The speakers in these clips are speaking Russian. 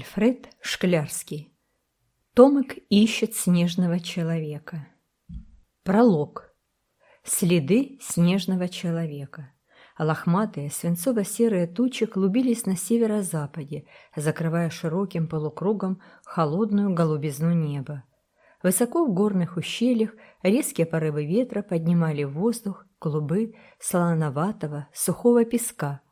Альфред Шклярский. Томик ищет снежного человека. Пролог. Следы снежного человека. Лохматые свинцово-серые тучи клубились на северо-западе, закрывая широким полукругом холодную голубизну неба. Высоко в горных ущельях резкие порывы ветра поднимали в воздух клубы слоноватого сухого песка –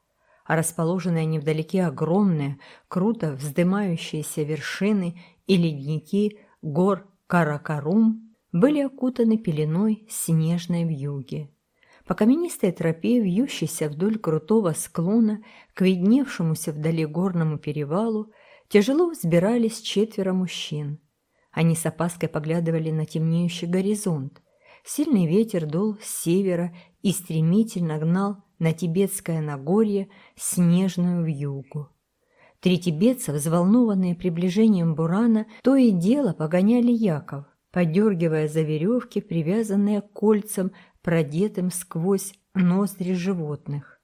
а расположенные невдалеке огромные, круто вздымающиеся вершины и ледники гор Каракарум были окутаны пеленой снежной вьюги. По каменистой тропе, вьющейся вдоль крутого склона к видневшемуся вдали горному перевалу, тяжело взбирались четверо мужчин. Они с опаской поглядывали на темнеющий горизонт. Сильный ветер дул с севера и стремительно гнал на Тибетское Нагорье снежную вьюгу. Три тибетца, взволнованные приближением бурана, то и дело погоняли Яков, подергивая за веревки, привязанные к кольцам, продетым сквозь ноздри животных.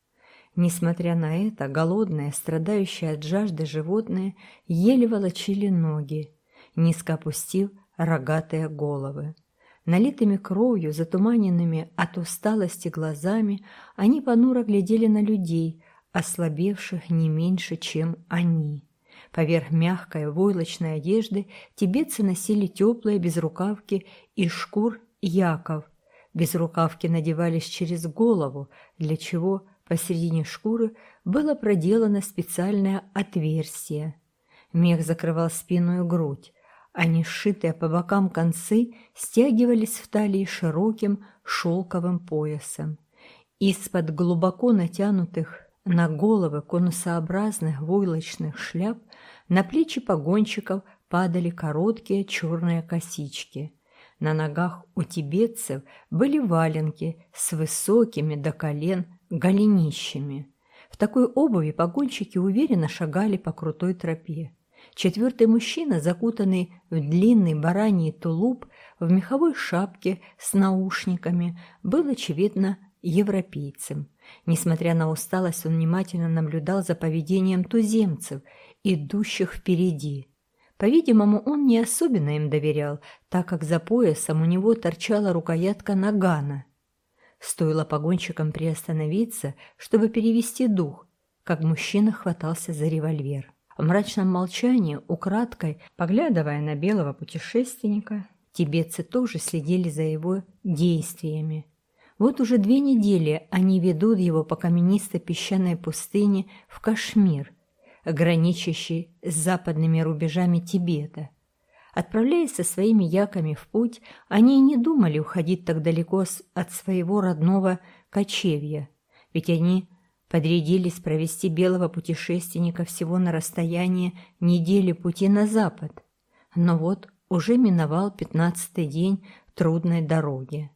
Несмотря на это, голодные, страдающие от жажды животные еле волочили ноги, низко опустив рогатые головы. Налитыми кровью, затуманенными от усталости глазами, они понуро глядели на людей, ослабевших не меньше, чем они. Поверх мягкой войлочной одежды тибетцы носили теплые безрукавки из шкур яков. Безрукавки надевались через голову, для чего посередине шкуры было проделано специальное отверстие. Мех закрывал спину и грудь, они, сшитые по бокам концы, стягивались в талии широким шелковым поясом. Из-под глубоко натянутых на головы конусообразных войлочных шляп на плечи погонщиков падали короткие черные косички. На ногах у тибетцев были валенки с высокими до колен голенищами. В такой обуви погонщики уверенно шагали по крутой тропе. Четвертый мужчина, закутанный в длинный бараний тулуп, в меховой шапке с наушниками, был, очевидно, европейцем. Несмотря на усталость, он внимательно наблюдал за поведением туземцев, идущих впереди. По-видимому, он не особенно им доверял, так как за поясом у него торчала рукоятка нагана. Стоило погонщикам приостановиться, чтобы перевести дух, как мужчина хватался за револьвер. В мрачном молчании, украдкой, поглядывая на белого путешественника, тибетцы тоже следили за его действиями. Вот уже две недели они ведут его по каменистой песчаной пустыне в Кашмир, граничащий с западными рубежами Тибета. Отправляясь со своими яками в путь, они и не думали уходить так далеко от своего родного кочевья, ведь они подрядились провести белого путешественника всего на расстоянии недели пути на запад. Но вот уже миновал пятнадцатый день трудной дороги.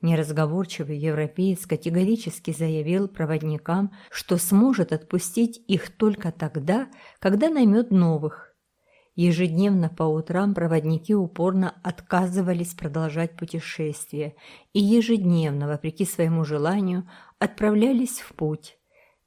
Неразговорчивый европеец категорически заявил проводникам, что сможет отпустить их только тогда, когда наймет новых. Ежедневно по утрам проводники упорно отказывались продолжать путешествие и ежедневно, вопреки своему желанию, отправлялись в путь.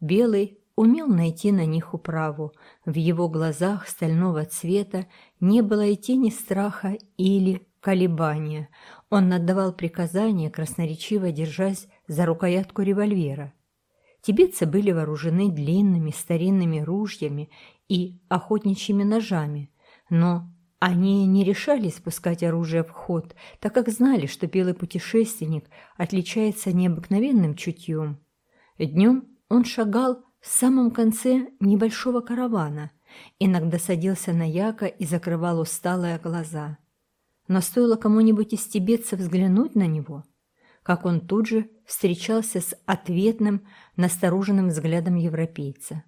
Белый умел найти на них управу. В его глазах стального цвета не было и тени страха или колебания. Он отдавал приказания, красноречиво держась за рукоятку револьвера. Тибетцы были вооружены длинными старинными ружьями и охотничьими ножами, но они не решались спускать оружие в ход, так как знали, что белый путешественник отличается необыкновенным чутьем. Днем он шагал в самом конце небольшого каравана, иногда садился на яко и закрывал усталые глаза. Но стоило кому-нибудь из тибетцев взглянуть на него, как он тут же встречался с ответным, настороженным взглядом европейца.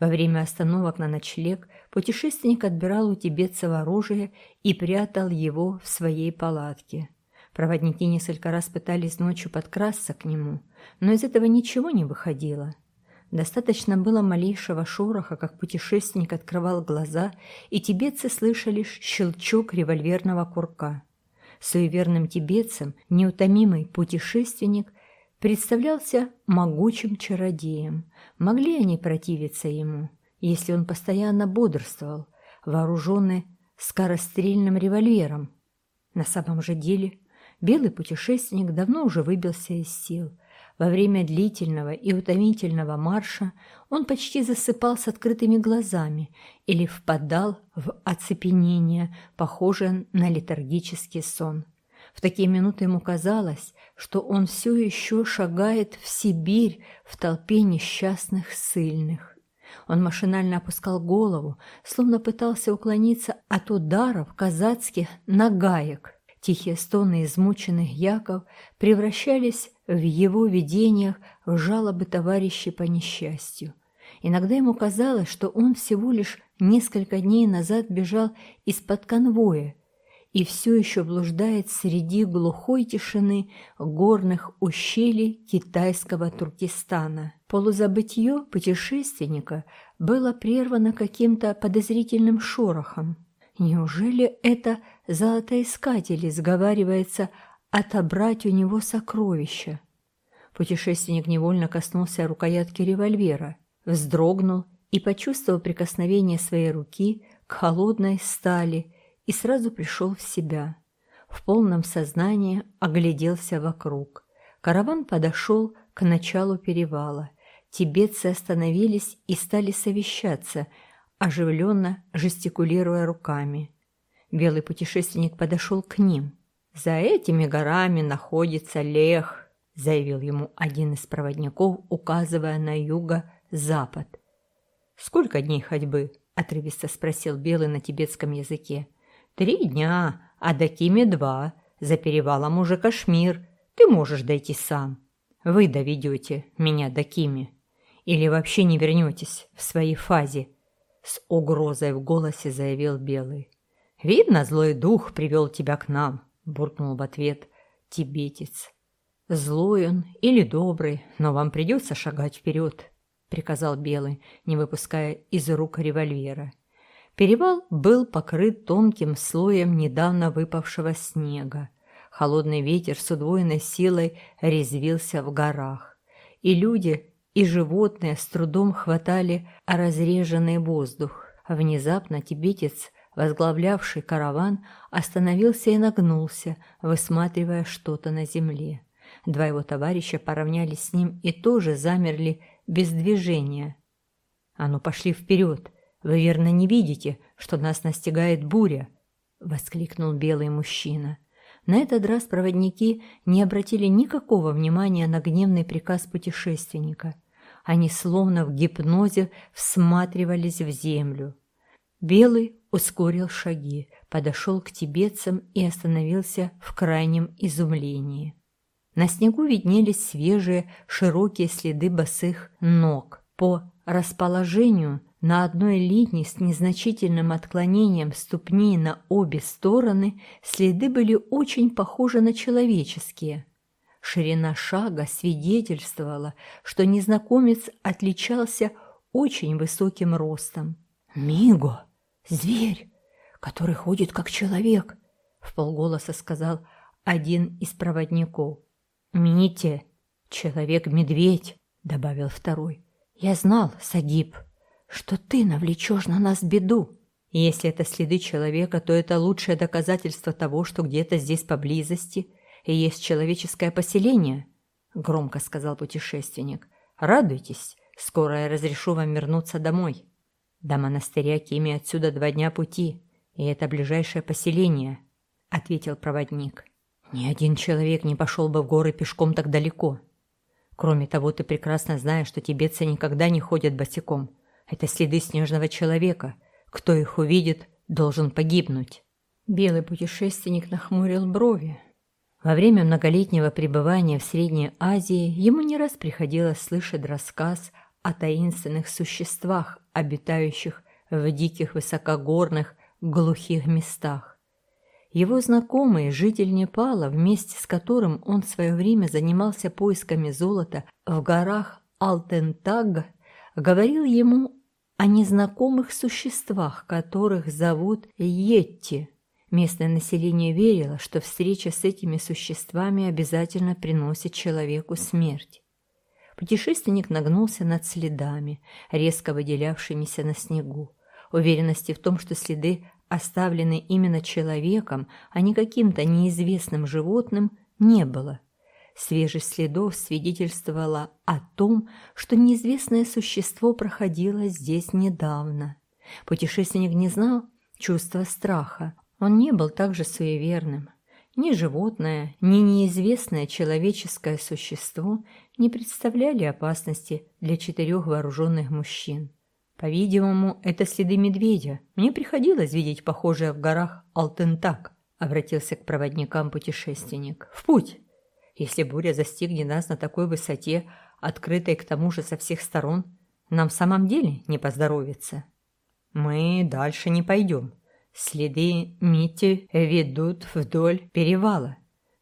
Во время остановок на ночлег путешественник отбирал у тибетцев оружие и прятал его в своей палатке. Проводники несколько раз пытались ночью подкрасться к нему, но из этого ничего не выходило. Достаточно было малейшего шороха, как путешественник открывал глаза, и тибетцы слышали щелчок револьверного курка. Суеверным тибетцам неутомимый путешественник представлялся могучим чародеем. Могли они противиться ему, если он постоянно бодрствовал, вооруженный скорострельным револьвером. На самом же деле белый путешественник давно уже выбился из сил. Во время длительного и утомительного марша он почти засыпал с открытыми глазами или впадал в оцепенение, похожее на летаргический сон. В такие минуты ему казалось, что он все еще шагает в Сибирь в толпе несчастных ссыльных. Он машинально опускал голову, словно пытался уклониться от ударов казацких нагаек. Тихие стоны измученных яков превращались в его видениях в жалобы товарищей по несчастью. Иногда ему казалось, что он всего лишь несколько дней назад бежал из-под конвоя и все еще блуждает среди глухой тишины горных ущелий китайского Туркестана. Полузабытье путешественника было прервано каким-то подозрительным шорохом. Неужели это золотоискатель сговаривается отобрать у него сокровища? Путешественник невольно коснулся рукоятки револьвера, вздрогнул и почувствовал прикосновение своей руки к холодной стали и сразу пришел в себя. В полном сознании огляделся вокруг. Караван подошел к началу перевала. Тибетцы остановились и стали совещаться, оживленно жестикулируя руками. Белый путешественник подошел к ним. «За этими горами находится Лех», — заявил ему один из проводников, указывая на юго-запад. «Сколько дней ходьбы?» — отрывисто спросил Белый на тибетском языке. «Три дня, а до Кими два. За перевалом уже Кашмир. Ты можешь дойти сам. Вы доведете меня до Кими. Или вообще не вернетесь в своей фазе», — с угрозой в голосе заявил Белый. «Видно, злой дух привел тебя к нам», — буркнул в ответ тибетец. «Злой он или добрый, но вам придется шагать вперед», — приказал Белый, не выпуская из рук револьвера. Перевал был покрыт тонким слоем недавно выпавшего снега. Холодный ветер с удвоенной силой резвился в горах. И люди, и животные с трудом хватали разреженный воздух. Внезапно тибетец, возглавлявший караван, остановился и нагнулся, высматривая что-то на земле. Два его товарища поравнялись с ним и тоже замерли без движения. «А ну, пошли вперед!» «Вы верно не видите, что нас настигает буря?» — воскликнул белый мужчина. На этот раз проводники не обратили никакого внимания на гневный приказ путешественника. Они словно в гипнозе всматривались в землю. Белый ускорил шаги, подошел к тибетцам и остановился в крайнем изумлении. На снегу виднелись свежие, широкие следы босых ног. По расположению на одной линии с незначительным отклонением ступней на обе стороны следы были очень похожи на человеческие. Ширина шага свидетельствовала, что незнакомец отличался очень высоким ростом. «Миго! Зверь, который ходит как человек!» — в полголоса сказал один из проводников. «Мите! Человек-медведь!» — добавил второй. «Я знал, Сагиб!» что ты навлечешь на нас беду. если это следы человека, то это лучшее доказательство того, что где-то здесь поблизости есть человеческое поселение, — громко сказал путешественник. Радуйтесь, скоро я разрешу вам вернуться домой. До монастыря Кими отсюда два дня пути, и это ближайшее поселение, — ответил проводник. Ни один человек не пошел бы в горы пешком так далеко. Кроме того, ты прекрасно знаешь, что тибетцы никогда не ходят босиком. Это следы снежного человека. Кто их увидит, должен погибнуть. Белый путешественник нахмурил брови. Во время многолетнего пребывания в Средней Азии ему не раз приходилось слышать рассказ о таинственных существах, обитающих в диких высокогорных глухих местах. Его знакомый, житель Непала, вместе с которым он в свое время занимался поисками золота в горах Алтентаг, говорил ему о незнакомых существах, которых зовут Йетти. Местное население верило, что встреча с этими существами обязательно приносит человеку смерть. Путешественник нагнулся над следами, резко выделявшимися на снегу. Уверенности в том, что следы оставлены именно человеком, а не каким-то неизвестным животным, не было. Свежесть следов свидетельствовала о том, что неизвестное существо проходило здесь недавно. Путешественник не знал чувства страха. Он не был также суеверным. Ни животное, ни неизвестное человеческое существо не представляли опасности для четырех вооруженных мужчин. По-видимому, это следы медведя. Мне приходилось видеть похожее в горах Алтентак, обратился к проводникам путешественник. В путь! Если буря застигнет нас на такой высоте, открытой к тому же со всех сторон, нам в самом деле не поздоровится. Мы дальше не пойдем. Следы Мити ведут вдоль перевала.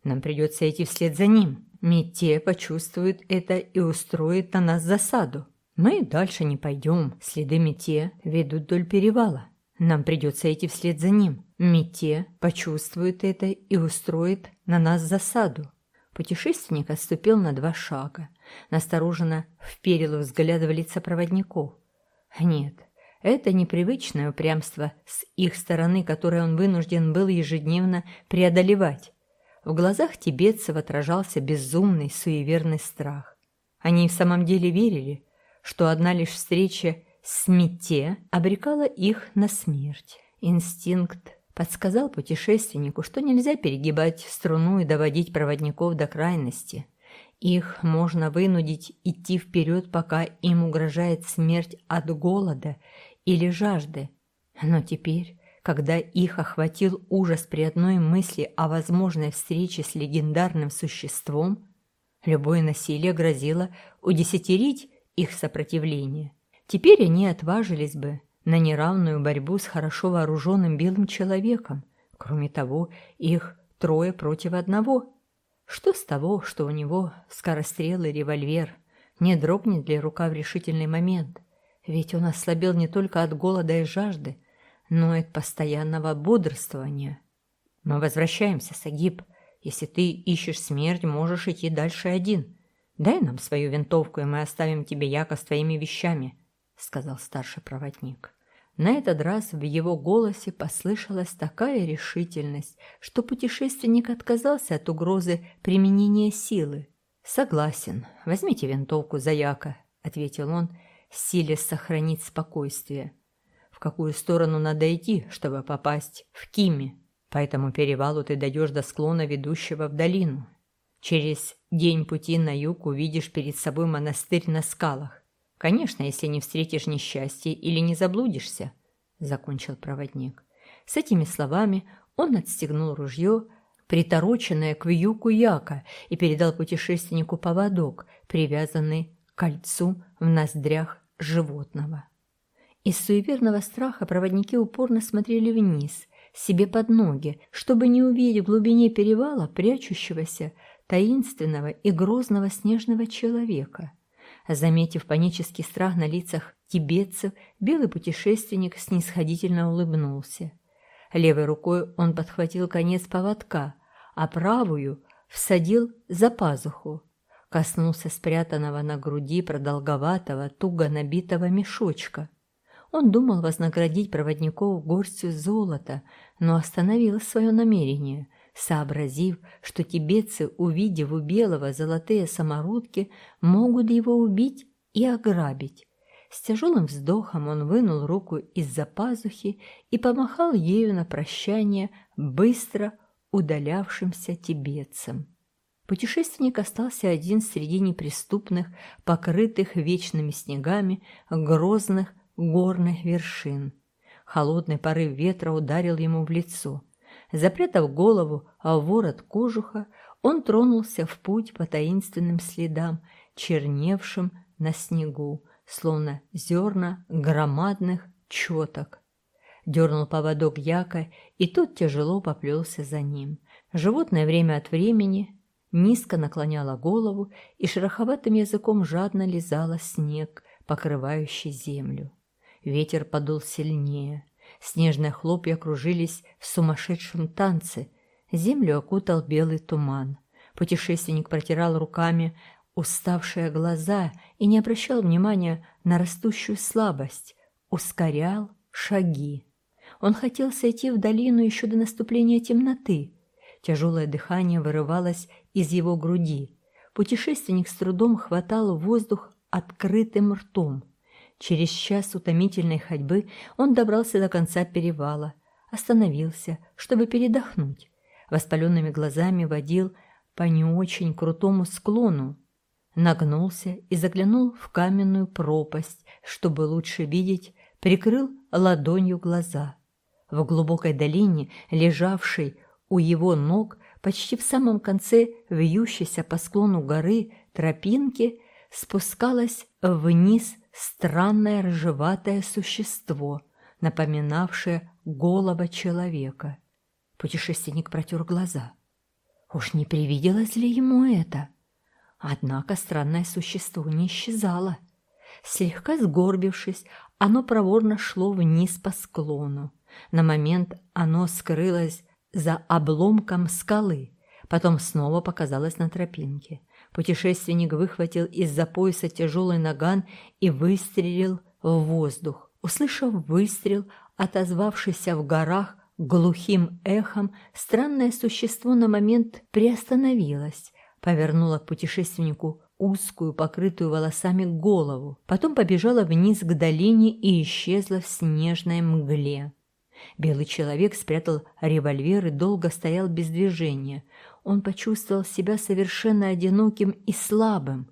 Нам придется идти вслед за ним. Мите почувствует это и устроит на нас засаду. Мы дальше не пойдем. Следы Мите ведут вдоль перевала. Нам придется идти вслед за ним. Мите почувствует это и устроит на нас засаду. Путешественник отступил на два шага. Настороженно вперил взгляд в лица проводников. Нет, это непривычное упрямство с их стороны, которое он вынужден был ежедневно преодолевать. В глазах тибетцев отражался безумный, суеверный страх. Они в самом деле верили, что одна лишь встреча с Мите обрекала их на смерть. Инстинкт подсказал путешественнику, что нельзя перегибать струну и доводить проводников до крайности. Их можно вынудить идти вперед, пока им угрожает смерть от голода или жажды. Но теперь, когда их охватил ужас при одной мысли о возможной встрече с легендарным существом, любое насилие грозило удесятерить их сопротивление. Теперь они отважились бы на неравную борьбу с хорошо вооруженным белым человеком. Кроме того, их трое против одного. Что с того, что у него скорострелый револьвер? Не дрогнет ли рука в решительный момент? Ведь он ослабел не только от голода и жажды, но и от постоянного бодрствования. Мы возвращаемся, Сагиб. Если ты ищешь смерть, можешь идти дальше один. Дай нам свою винтовку, и мы оставим тебе яко с твоими вещами, — сказал старший проводник. На этот раз в его голосе послышалась такая решительность, что путешественник отказался от угрозы применения силы. «Согласен. Возьмите винтовку, Заяка», — ответил он, силясь сохранить спокойствие. «В какую сторону надо идти, чтобы попасть в Кими? По этому перевалу ты дойдешь до склона, ведущего в долину. Через день пути на юг увидишь перед собой монастырь на скалах. Конечно, если не встретишь несчастья или не заблудишься, — закончил проводник. С этими словами он отстегнул ружье, притороченное к вьюку яка, и передал путешественнику поводок, привязанный кольцу в ноздрях животного. Из суеверного страха проводники упорно смотрели вниз, себе под ноги, чтобы не увидеть в глубине перевала прячущегося таинственного и грозного снежного человека. Заметив панический страх на лицах тибетцев, белый путешественник снисходительно улыбнулся. Левой рукой он подхватил конец поводка, а правую всадил за пазуху. Коснулся спрятанного на груди продолговатого, туго набитого мешочка. Он думал вознаградить проводников горстью золота, но остановил свое намерение – сообразив, что тибетцы, увидев у белого золотые самородки, могут его убить и ограбить. С тяжелым вздохом он вынул руку из-за пазухи и помахал ею на прощание быстро удалявшимся тибетцам. Путешественник остался один среди неприступных, покрытых вечными снегами, грозных горных вершин. Холодный порыв ветра ударил ему в лицо. Запрятав голову в ворот кожуха, он тронулся в путь по таинственным следам, черневшим на снегу, словно зерна громадных четок. Дернул поводок яка, и тот тяжело поплелся за ним. Животное время от времени низко наклоняло голову и шероховатым языком жадно лизало снег, покрывающий землю. Ветер подул сильнее. Снежные хлопья кружились в сумасшедшем танце. Землю окутал белый туман. Путешественник протирал руками уставшие глаза и не обращал внимания на растущую слабость, ускорял шаги. Он хотел сойти в долину еще до наступления темноты. Тяжелое дыхание вырывалось из его груди. Путешественник с трудом хватал воздух открытым ртом. Через час утомительной ходьбы он добрался до конца перевала, остановился, чтобы передохнуть. Воспаленными глазами водил по не очень крутому склону, нагнулся и заглянул в каменную пропасть, чтобы лучше видеть, прикрыл ладонью глаза. В глубокой долине, лежавшей у его ног, почти в самом конце вьющейся по склону горы тропинки, спускалось вниз странное ржеватое существо, напоминавшее голова человека. Путешественник протер глаза. Уж не привиделось ли ему это? Однако странное существо не исчезало. Слегка сгорбившись, оно проворно шло вниз по склону. На момент оно скрылось за обломком скалы, потом снова показалось на тропинке. Путешественник выхватил из-за пояса тяжелый наган и выстрелил в воздух. Услышав выстрел, отозвавшийся в горах глухим эхом, странное существо на момент приостановилось, повернуло к путешественнику узкую, покрытую волосами голову, потом побежала вниз к долине и исчезла в снежной мгле. Белый человек спрятал револьвер и долго стоял без движения. Он почувствовал себя совершенно одиноким и слабым.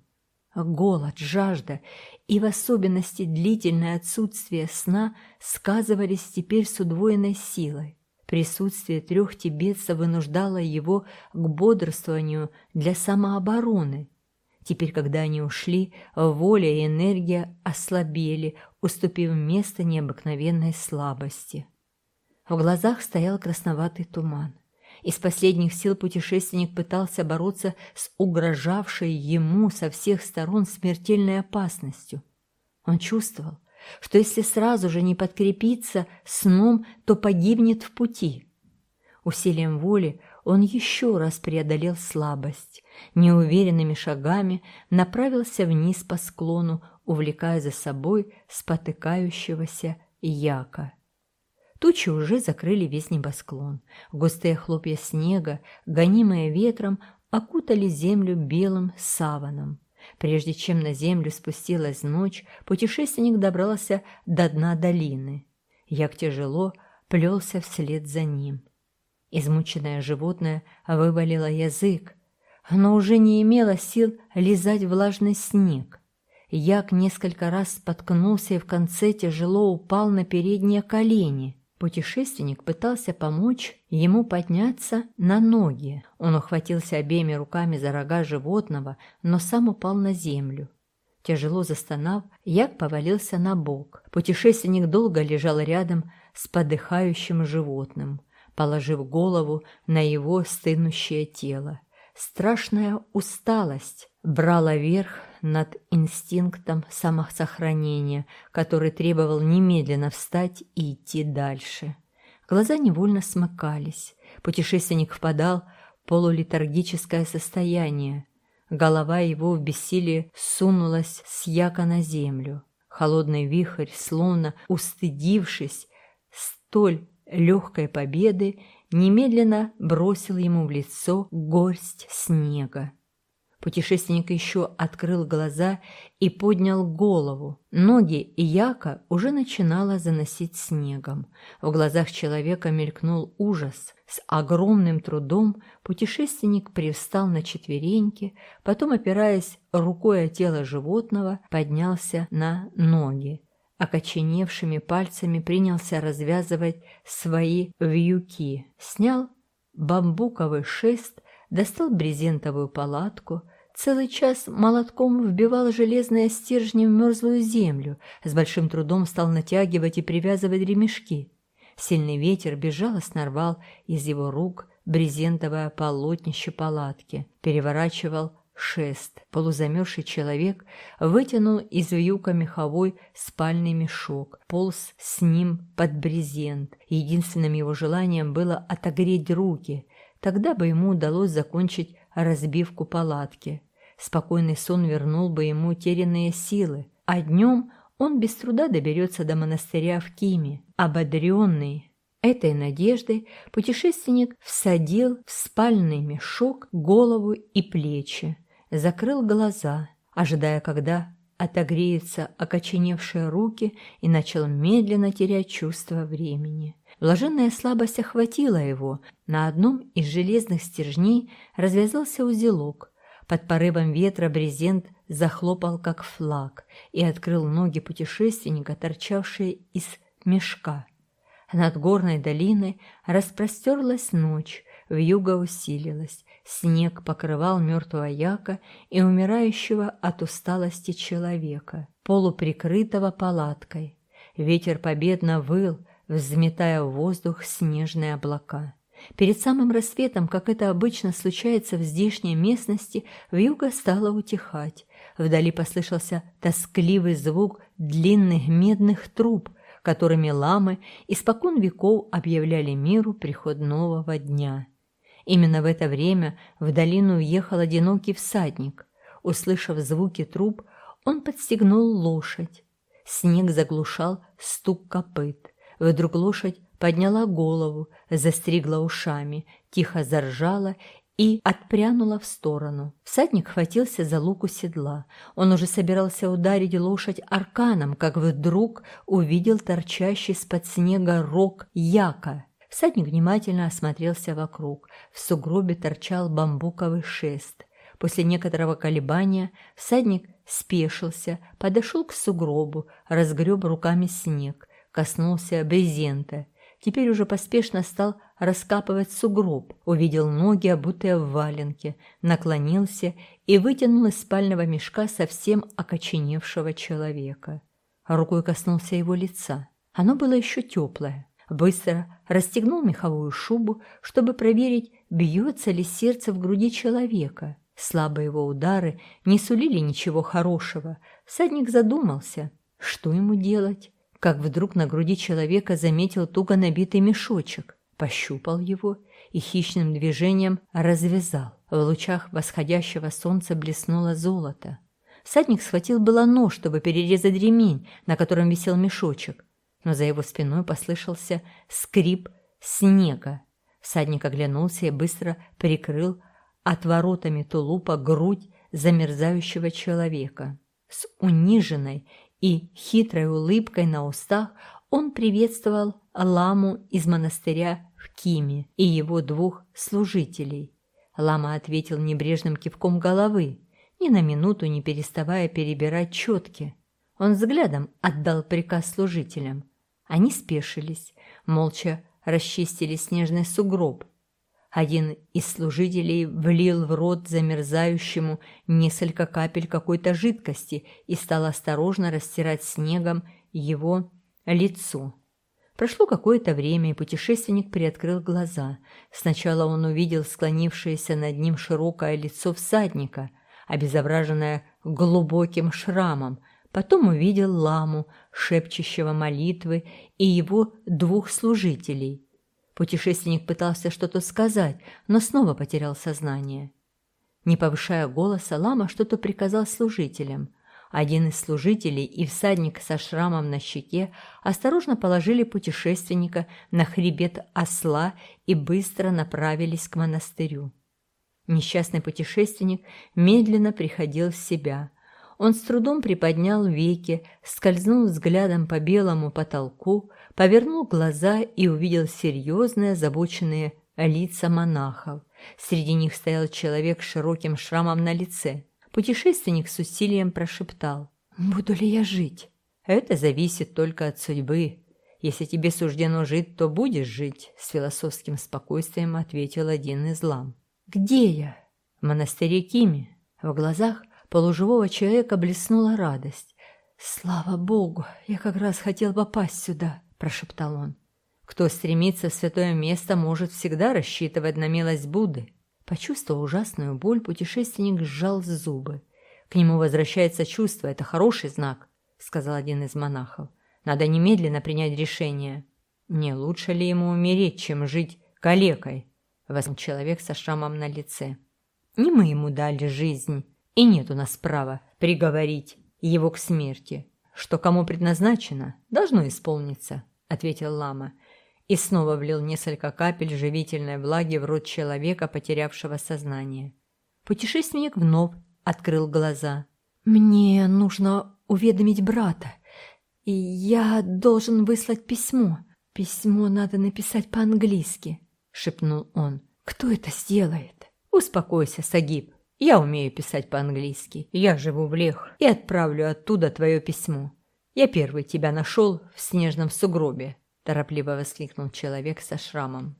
Голод, жажда и в особенности длительное отсутствие сна сказывались теперь с удвоенной силой. Присутствие трех тибетцев вынуждало его к бодрствованию для самообороны. Теперь, когда они ушли, воля и энергия ослабели, уступив место необыкновенной слабости. В глазах стоял красноватый туман. Из последних сил путешественник пытался бороться с угрожавшей ему со всех сторон смертельной опасностью. Он чувствовал, что если сразу же не подкрепиться сном, то погибнет в пути. Усилием воли он еще раз преодолел слабость, неуверенными шагами направился вниз по склону, увлекая за собой спотыкающегося яка. Тучи уже закрыли весь небосклон. Густые хлопья снега, гонимые ветром, окутали землю белым саваном. Прежде чем на землю спустилась ночь, путешественник добрался до дна долины. Як тяжело плелся вслед за ним. Измученное животное вывалило язык, но уже не имело сил лизать влажный снег. Як несколько раз споткнулся и в конце тяжело упал на передние колени. Путешественник пытался помочь ему подняться на ноги. Он ухватился обеими руками за рога животного, но сам упал на землю. Тяжело застонав, Як повалился на бок. Путешественник долго лежал рядом с подыхающим животным, положив голову на его стынущее тело. Страшная усталость брала верх над инстинктом самосохранения, который требовал немедленно встать и идти дальше. Глаза невольно смыкались. Путешественник впадал в полулитаргическое состояние. Голова его в бессилии сунулась с яка на землю. Холодный вихрь, словно устыдившись столь легкой победы, немедленно бросил ему в лицо горсть снега. Путешественник еще открыл глаза и поднял голову. Ноги и яка уже начинало заносить снегом. В глазах человека мелькнул ужас. С огромным трудом путешественник привстал на четвереньки, потом, опираясь рукой о тело животного, поднялся на ноги окоченевшими пальцами принялся развязывать свои вьюки. Снял бамбуковый шест, достал брезентовую палатку, целый час молотком вбивал железные стержни в мерзлую землю, с большим трудом стал натягивать и привязывать ремешки. Сильный ветер безжалостно рвал из его рук брезентовое полотнище палатки, переворачивал шест. Полузамерзший человек вытянул из вьюка меховой спальный мешок, полз с ним под брезент. Единственным его желанием было отогреть руки, тогда бы ему удалось закончить разбивку палатки. Спокойный сон вернул бы ему утерянные силы, а днем он без труда доберется до монастыря в Киме. Ободренный этой надеждой, путешественник всадил в спальный мешок голову и плечи, закрыл глаза, ожидая, когда отогреются окоченевшие руки и начал медленно терять чувство времени. Блаженная слабость охватила его. На одном из железных стержней развязался узелок. Под порывом ветра брезент захлопал, как флаг, и открыл ноги путешественника, торчавшие из мешка. Над горной долиной распростерлась ночь, вьюга усилилась, снег покрывал мертвого яка и умирающего от усталости человека, полуприкрытого палаткой. Ветер победно выл, взметая в воздух снежные облака. Перед самым рассветом, как это обычно случается в здешней местности, вьюга стала утихать. Вдали послышался тоскливый звук длинных медных труб, которыми ламы испокон веков объявляли миру приход нового дня. Именно в это время в долину въехал одинокий всадник. Услышав звуки труб, он подстегнул лошадь. Снег заглушал стук копыт. Вдруг лошадь подняла голову, застригла ушами, тихо заржала и отпрянула в сторону. Всадник хватился за луку седла. Он уже собирался ударить лошадь арканом, как вдруг увидел торчащий из-под снега рог яка. Всадник внимательно осмотрелся вокруг. В сугробе торчал бамбуковый шест. После некоторого колебания всадник спешился, подошел к сугробу, разгреб руками снег, коснулся брезента. Теперь уже поспешно стал раскапывать сугроб, увидел ноги, обутые в валенке, наклонился и вытянул из спального мешка совсем окоченевшего человека. Рукой коснулся его лица. Оно было еще теплое. Быстро расстегнул меховую шубу, чтобы проверить, бьется ли сердце в груди человека. Слабые его удары не сулили ничего хорошего. Всадник задумался, что ему делать как вдруг на груди человека заметил туго набитый мешочек, пощупал его и хищным движением развязал. В лучах восходящего солнца блеснуло золото. Всадник схватил было нож, чтобы перерезать ремень, на котором висел мешочек, но за его спиной послышался скрип снега. Всадник оглянулся и быстро прикрыл отворотами тулупа грудь замерзающего человека. С униженной и хитрой улыбкой на устах он приветствовал ламу из монастыря в Киме и его двух служителей. Лама ответил небрежным кивком головы, ни на минуту не переставая перебирать четки. Он взглядом отдал приказ служителям. Они спешились, молча расчистили снежный сугроб, один из служителей влил в рот замерзающему несколько капель какой-то жидкости и стал осторожно растирать снегом его лицо. Прошло какое-то время, и путешественник приоткрыл глаза. Сначала он увидел склонившееся над ним широкое лицо всадника, обезображенное глубоким шрамом, потом увидел ламу, шепчущего молитвы, и его двух служителей – Путешественник пытался что-то сказать, но снова потерял сознание. Не повышая голоса, лама что-то приказал служителям. Один из служителей и всадник со шрамом на щеке осторожно положили путешественника на хребет осла и быстро направились к монастырю. Несчастный путешественник медленно приходил в себя. Он с трудом приподнял веки, скользнул взглядом по белому потолку, повернул глаза и увидел серьезные, озабоченные лица монахов. Среди них стоял человек с широким шрамом на лице. Путешественник с усилием прошептал. «Буду ли я жить?» «Это зависит только от судьбы. Если тебе суждено жить, то будешь жить», — с философским спокойствием ответил один из лам. «Где я?» «В монастыре Кими». В глазах полуживого человека блеснула радость. «Слава Богу! Я как раз хотел попасть сюда!» – прошептал он. «Кто стремится в святое место, может всегда рассчитывать на милость Будды». Почувствовав ужасную боль, путешественник сжал зубы. «К нему возвращается чувство, это хороший знак», – сказал один из монахов. «Надо немедленно принять решение». «Не лучше ли ему умереть, чем жить калекой?» – воскликнул человек со шрамом на лице. «Не мы ему дали жизнь, и нет у нас права приговорить его к смерти. Что кому предназначено, должно исполниться», — ответил лама и снова влил несколько капель живительной влаги в рот человека, потерявшего сознание. Путешественник вновь открыл глаза. «Мне нужно уведомить брата, и я должен выслать письмо. Письмо надо написать по-английски», — шепнул он. «Кто это сделает?» «Успокойся, Сагиб. Я умею писать по-английски. Я живу в Лех и отправлю оттуда твое письмо. Я первый тебя нашел в снежном сугробе торопливо воскликнул человек со шрамом.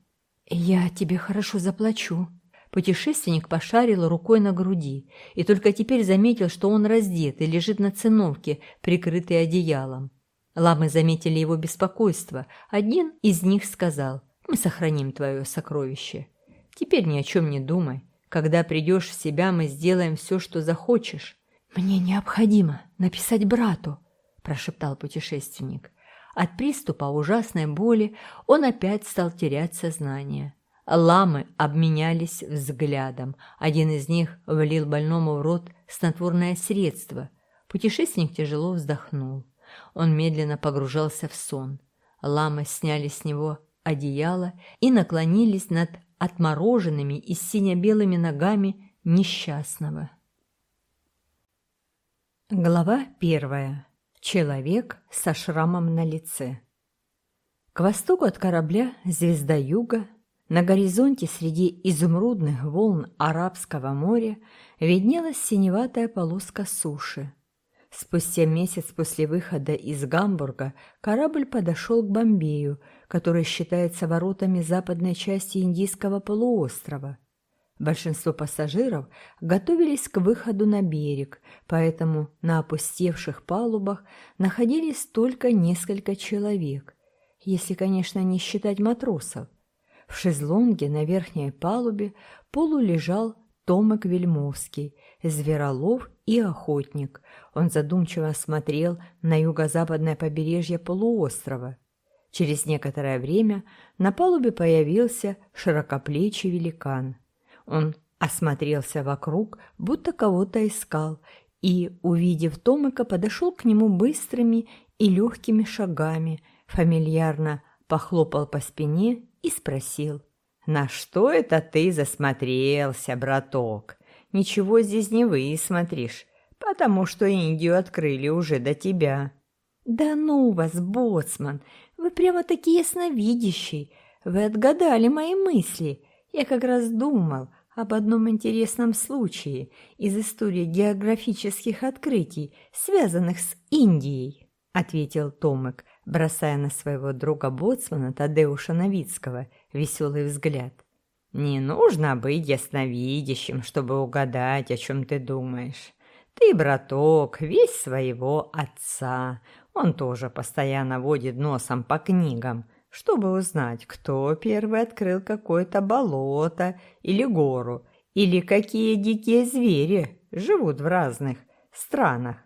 «Я тебе хорошо заплачу». Путешественник пошарил рукой на груди и только теперь заметил, что он раздет и лежит на циновке, прикрытый одеялом. Ламы заметили его беспокойство. Один из них сказал, «Мы сохраним твое сокровище. Теперь ни о чем не думай. Когда придешь в себя, мы сделаем все, что захочешь». «Мне необходимо написать брату», – прошептал путешественник. От приступа ужасной боли он опять стал терять сознание. Ламы обменялись взглядом. Один из них влил больному в рот снотворное средство. Путешественник тяжело вздохнул. Он медленно погружался в сон. Ламы сняли с него одеяло и наклонились над отмороженными и сине-белыми ногами несчастного. Глава первая. Человек со шрамом на лице. К востоку от корабля «Звезда Юга» на горизонте среди изумрудных волн Арабского моря виднелась синеватая полоска суши. Спустя месяц после выхода из Гамбурга корабль подошел к Бомбею, который считается воротами западной части Индийского полуострова. Большинство пассажиров готовились к выходу на берег, поэтому на опустевших палубах находились только несколько человек, если, конечно, не считать матросов. В шезлонге на верхней палубе полулежал Томик Вельмовский, зверолов и охотник. Он задумчиво смотрел на юго-западное побережье полуострова. Через некоторое время на палубе появился широкоплечий великан – он осмотрелся вокруг, будто кого-то искал, и, увидев Томика, подошел к нему быстрыми и легкими шагами, фамильярно похлопал по спине и спросил. «На что это ты засмотрелся, браток? Ничего здесь не высмотришь, потому что Индию открыли уже до тебя». «Да ну вас, боцман, вы прямо такие ясновидящий, вы отгадали мои мысли. Я как раз думал, об одном интересном случае из истории географических открытий, связанных с Индией», — ответил Томик, бросая на своего друга Боцмана Тадеуша Новицкого веселый взгляд. «Не нужно быть ясновидящим, чтобы угадать, о чем ты думаешь. Ты, браток, весь своего отца. Он тоже постоянно водит носом по книгам» чтобы узнать, кто первый открыл какое-то болото или гору, или какие дикие звери живут в разных странах.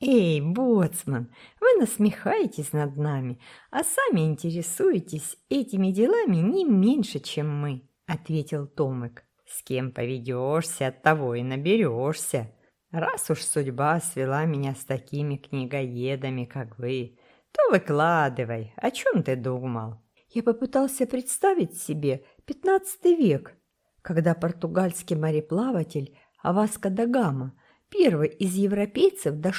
«Эй, боцман, вы насмехаетесь над нами, а сами интересуетесь этими делами не меньше, чем мы», — ответил Томик. «С кем поведешься, от того и наберешься. Раз уж судьба свела меня с такими книгоедами, как вы, то выкладывай, о чем ты думал? Я попытался представить себе пятнадцатый век, когда португальский мореплаватель Аваско да Гама, первый из европейцев, дошел